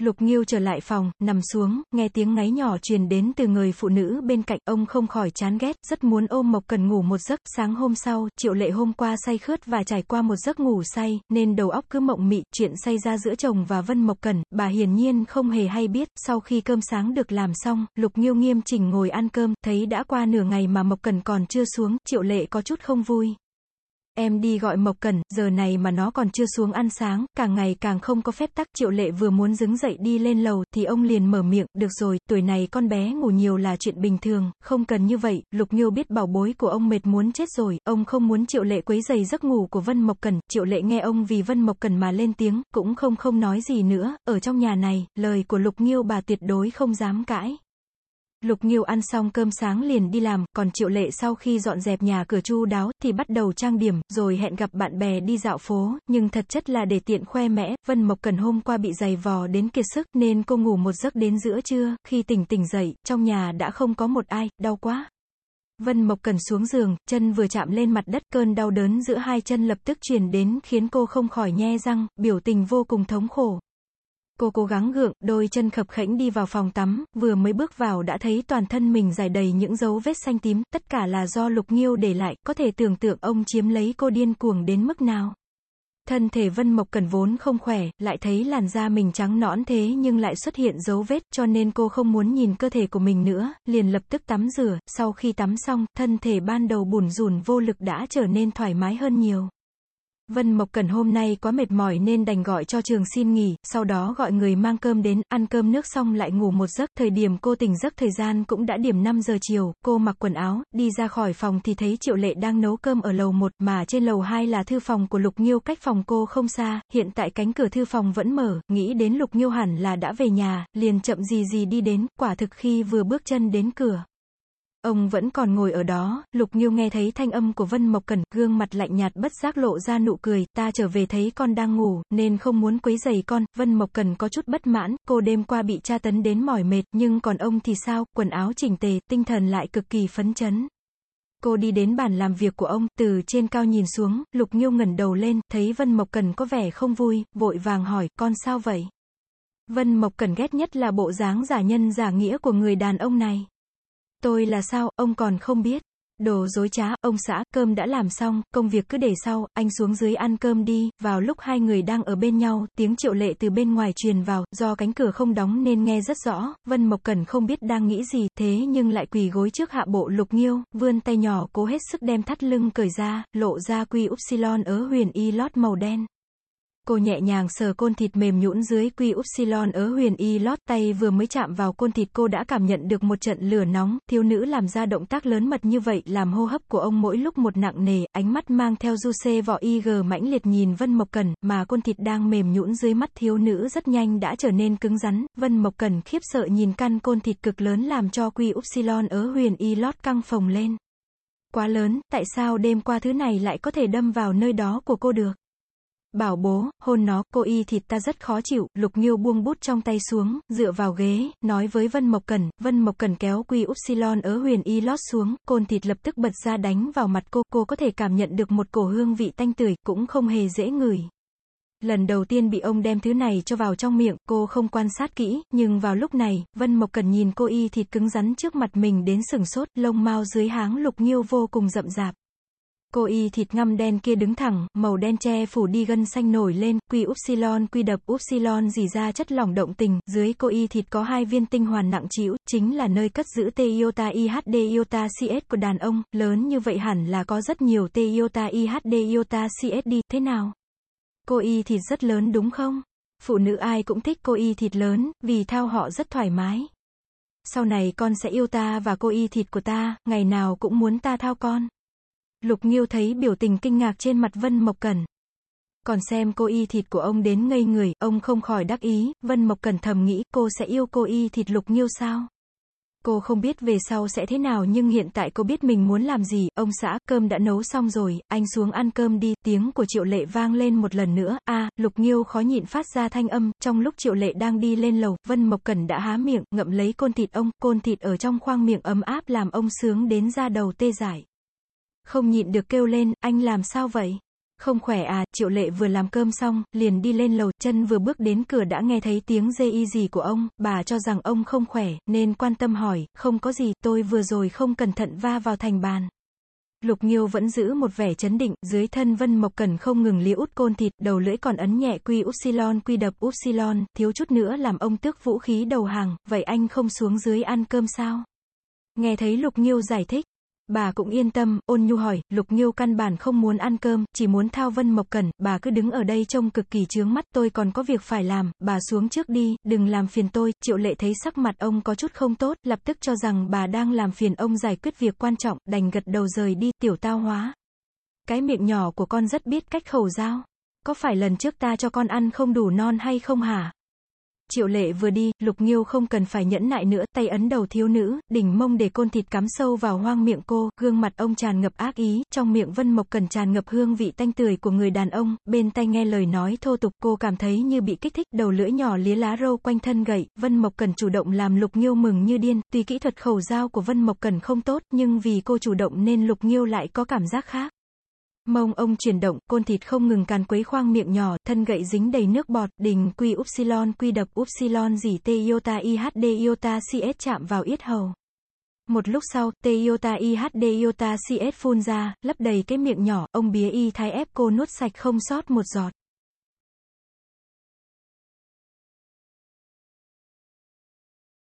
Lục Nghiêu trở lại phòng, nằm xuống, nghe tiếng ngáy nhỏ truyền đến từ người phụ nữ bên cạnh, ông không khỏi chán ghét, rất muốn ôm Mộc Cần ngủ một giấc, sáng hôm sau, Triệu Lệ hôm qua say khướt và trải qua một giấc ngủ say, nên đầu óc cứ mộng mị, chuyện say ra giữa chồng và Vân Mộc Cần, bà hiển nhiên không hề hay biết, sau khi cơm sáng được làm xong, Lục Nghiêu nghiêm chỉnh ngồi ăn cơm, thấy đã qua nửa ngày mà Mộc Cần còn chưa xuống, Triệu Lệ có chút không vui. Em đi gọi Mộc Cẩn, giờ này mà nó còn chưa xuống ăn sáng, càng ngày càng không có phép tắc. Triệu lệ vừa muốn đứng dậy đi lên lầu, thì ông liền mở miệng, được rồi, tuổi này con bé ngủ nhiều là chuyện bình thường, không cần như vậy, Lục Nhiêu biết bảo bối của ông mệt muốn chết rồi, ông không muốn Triệu lệ quấy giày giấc ngủ của Vân Mộc Cẩn, Triệu lệ nghe ông vì Vân Mộc Cẩn mà lên tiếng, cũng không không nói gì nữa, ở trong nhà này, lời của Lục Nhiêu bà tuyệt đối không dám cãi. Lục Nghiêu ăn xong cơm sáng liền đi làm, còn Triệu Lệ sau khi dọn dẹp nhà cửa chu đáo, thì bắt đầu trang điểm, rồi hẹn gặp bạn bè đi dạo phố, nhưng thật chất là để tiện khoe mẽ, Vân Mộc Cần hôm qua bị giày vò đến kiệt sức, nên cô ngủ một giấc đến giữa trưa, khi tỉnh tỉnh dậy, trong nhà đã không có một ai, đau quá. Vân Mộc Cần xuống giường, chân vừa chạm lên mặt đất, cơn đau đớn giữa hai chân lập tức truyền đến, khiến cô không khỏi nhe răng, biểu tình vô cùng thống khổ. Cô cố gắng gượng, đôi chân khập khẽnh đi vào phòng tắm, vừa mới bước vào đã thấy toàn thân mình dài đầy những dấu vết xanh tím, tất cả là do Lục Nghiêu để lại, có thể tưởng tượng ông chiếm lấy cô điên cuồng đến mức nào. Thân thể Vân Mộc Cần vốn không khỏe, lại thấy làn da mình trắng nõn thế nhưng lại xuất hiện dấu vết, cho nên cô không muốn nhìn cơ thể của mình nữa, liền lập tức tắm rửa, sau khi tắm xong, thân thể ban đầu bùn rùn vô lực đã trở nên thoải mái hơn nhiều. Vân Mộc Cẩn hôm nay quá mệt mỏi nên đành gọi cho trường xin nghỉ, sau đó gọi người mang cơm đến, ăn cơm nước xong lại ngủ một giấc, thời điểm cô tỉnh giấc thời gian cũng đã điểm 5 giờ chiều, cô mặc quần áo, đi ra khỏi phòng thì thấy Triệu Lệ đang nấu cơm ở lầu 1, mà trên lầu 2 là thư phòng của Lục Nghiêu cách phòng cô không xa, hiện tại cánh cửa thư phòng vẫn mở, nghĩ đến Lục Nghiêu hẳn là đã về nhà, liền chậm gì gì đi đến, quả thực khi vừa bước chân đến cửa, Ông vẫn còn ngồi ở đó, Lục Nghiêu nghe thấy thanh âm của Vân Mộc Cẩn, gương mặt lạnh nhạt bất giác lộ ra nụ cười, ta trở về thấy con đang ngủ, nên không muốn quấy giày con, Vân Mộc Cẩn có chút bất mãn, cô đêm qua bị tra tấn đến mỏi mệt, nhưng còn ông thì sao, quần áo chỉnh tề, tinh thần lại cực kỳ phấn chấn. Cô đi đến bàn làm việc của ông, từ trên cao nhìn xuống, Lục Nghiêu ngẩng đầu lên, thấy Vân Mộc Cẩn có vẻ không vui, vội vàng hỏi, con sao vậy? Vân Mộc Cẩn ghét nhất là bộ dáng giả nhân giả nghĩa của người đàn ông này. Tôi là sao, ông còn không biết. Đồ dối trá, ông xã, cơm đã làm xong, công việc cứ để sau, anh xuống dưới ăn cơm đi, vào lúc hai người đang ở bên nhau, tiếng triệu lệ từ bên ngoài truyền vào, do cánh cửa không đóng nên nghe rất rõ, Vân Mộc Cẩn không biết đang nghĩ gì, thế nhưng lại quỳ gối trước hạ bộ lục nghiêu, vươn tay nhỏ cố hết sức đem thắt lưng cởi ra, lộ ra quy upsilon ở huyền y lót màu đen. Cô nhẹ nhàng sờ côn thịt mềm nhũn dưới quy upsilon ớ huyền y lót tay vừa mới chạm vào côn thịt cô đã cảm nhận được một trận lửa nóng, thiếu nữ làm ra động tác lớn mật như vậy làm hô hấp của ông mỗi lúc một nặng nề, ánh mắt mang theo du xê vỏ g mãnh liệt nhìn Vân Mộc Cần, mà côn thịt đang mềm nhũn dưới mắt thiếu nữ rất nhanh đã trở nên cứng rắn, Vân Mộc Cần khiếp sợ nhìn căn côn thịt cực lớn làm cho quy upsilon ớ huyền y lót căng phồng lên. Quá lớn, tại sao đêm qua thứ này lại có thể đâm vào nơi đó của cô được? Bảo bố, hôn nó, cô y thịt ta rất khó chịu, Lục Nghiêu buông bút trong tay xuống, dựa vào ghế, nói với Vân Mộc Cẩn, Vân Mộc Cẩn kéo quy upsilon ở huyền y lót xuống, côn thịt lập tức bật ra đánh vào mặt cô, cô có thể cảm nhận được một cổ hương vị tanh tưởi, cũng không hề dễ ngửi. Lần đầu tiên bị ông đem thứ này cho vào trong miệng, cô không quan sát kỹ, nhưng vào lúc này, Vân Mộc Cẩn nhìn cô y thịt cứng rắn trước mặt mình đến sừng sốt, lông mau dưới háng Lục Nghiêu vô cùng rậm rạp. Cô y thịt ngăm đen kia đứng thẳng, màu đen che phủ đi gân xanh nổi lên, quy upsilon quy đập upsilon dì ra chất lỏng động tình, dưới cô y thịt có hai viên tinh hoàn nặng trĩu, chính là nơi cất giữ T iota IHD iota CS của đàn ông, lớn như vậy hẳn là có rất nhiều T iota IHD iota CS đi, thế nào? Cô y thịt rất lớn đúng không? Phụ nữ ai cũng thích cô y thịt lớn, vì thao họ rất thoải mái. Sau này con sẽ yêu ta và cô y thịt của ta, ngày nào cũng muốn ta thao con. Lục Nghiêu thấy biểu tình kinh ngạc trên mặt Vân Mộc Cẩn. Còn xem cô y thịt của ông đến ngây người, ông không khỏi đắc ý, Vân Mộc Cẩn thầm nghĩ, cô sẽ yêu cô y thịt Lục Nghiêu sao? Cô không biết về sau sẽ thế nào nhưng hiện tại cô biết mình muốn làm gì, ông xã, cơm đã nấu xong rồi, anh xuống ăn cơm đi, tiếng của Triệu Lệ vang lên một lần nữa, a Lục Nghiêu khó nhịn phát ra thanh âm, trong lúc Triệu Lệ đang đi lên lầu, Vân Mộc Cẩn đã há miệng, ngậm lấy côn thịt ông, côn thịt ở trong khoang miệng ấm áp làm ông sướng đến ra đầu tê dại. Không nhịn được kêu lên, anh làm sao vậy? Không khỏe à, triệu lệ vừa làm cơm xong, liền đi lên lầu, chân vừa bước đến cửa đã nghe thấy tiếng dê y gì của ông, bà cho rằng ông không khỏe, nên quan tâm hỏi, không có gì, tôi vừa rồi không cẩn thận va vào thành bàn. Lục Nghiêu vẫn giữ một vẻ chấn định, dưới thân Vân Mộc Cẩn không ngừng liễu út côn thịt, đầu lưỡi còn ấn nhẹ quy upsilon quy đập upsilon, thiếu chút nữa làm ông tước vũ khí đầu hàng, vậy anh không xuống dưới ăn cơm sao? Nghe thấy Lục Nghiêu giải thích, Bà cũng yên tâm, ôn nhu hỏi, Lục Nghiêu căn bản không muốn ăn cơm, chỉ muốn thao Vân Mộc Cẩn, bà cứ đứng ở đây trông cực kỳ chướng mắt, tôi còn có việc phải làm, bà xuống trước đi, đừng làm phiền tôi, triệu lệ thấy sắc mặt ông có chút không tốt, lập tức cho rằng bà đang làm phiền ông giải quyết việc quan trọng, đành gật đầu rời đi, tiểu tao hóa. Cái miệng nhỏ của con rất biết cách khẩu giao. Có phải lần trước ta cho con ăn không đủ non hay không hả? Triệu lệ vừa đi, lục nghiêu không cần phải nhẫn nại nữa, tay ấn đầu thiếu nữ, đỉnh mông để côn thịt cắm sâu vào hoang miệng cô, gương mặt ông tràn ngập ác ý, trong miệng vân mộc cần tràn ngập hương vị tanh tưởi của người đàn ông, bên tay nghe lời nói thô tục, cô cảm thấy như bị kích thích, đầu lưỡi nhỏ lía lá râu quanh thân gậy, vân mộc cần chủ động làm lục nghiêu mừng như điên, tuy kỹ thuật khẩu giao của vân mộc cần không tốt, nhưng vì cô chủ động nên lục nghiêu lại có cảm giác khác. Mông ông chuyển động, côn thịt không ngừng càn quấy khoang miệng nhỏ, thân gậy dính đầy nước bọt, đình quy upsilon quy đập upsilon dỉ t iota ihd iota cs chạm vào yết hầu. Một lúc sau, t iota ihd iota cs phun ra, lấp đầy cái miệng nhỏ, ông bía y thái ép cô nuốt sạch không sót một giọt.